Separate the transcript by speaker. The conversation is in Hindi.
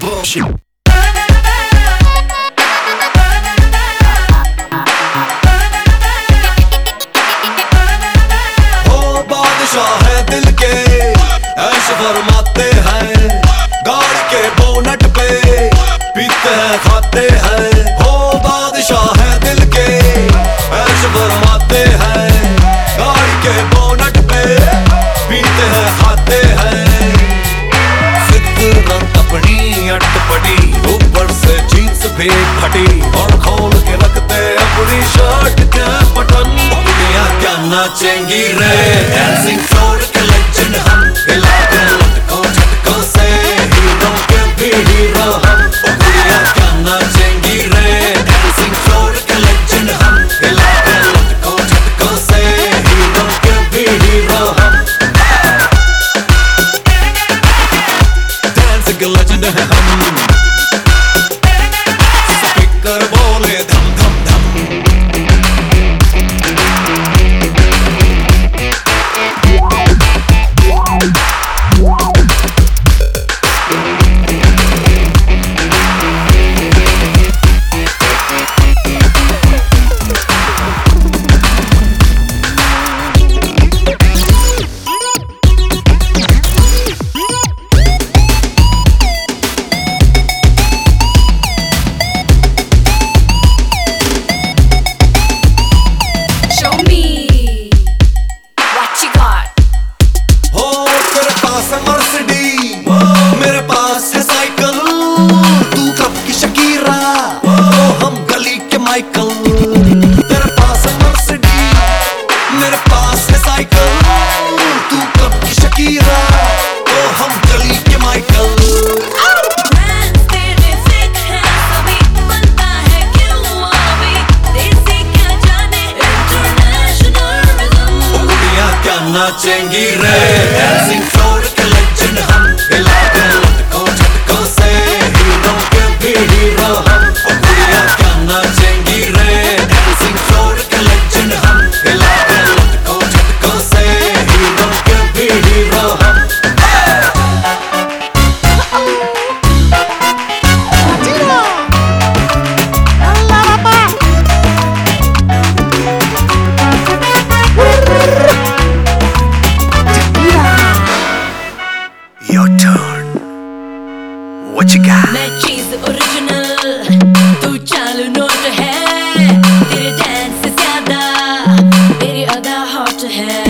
Speaker 1: bullshit.
Speaker 2: बेग फटी और खोल के रखते अपनी शर्ट के बटन। दुनिया क्या नाचेंगी रे? Dancing Mama
Speaker 1: Cenghire Dancing what you got.
Speaker 3: मैं चीज़ ओरिजिनल तू चालू नोट है। तेरे डांस से ज़्यादा। तेरी अदा हॉट है।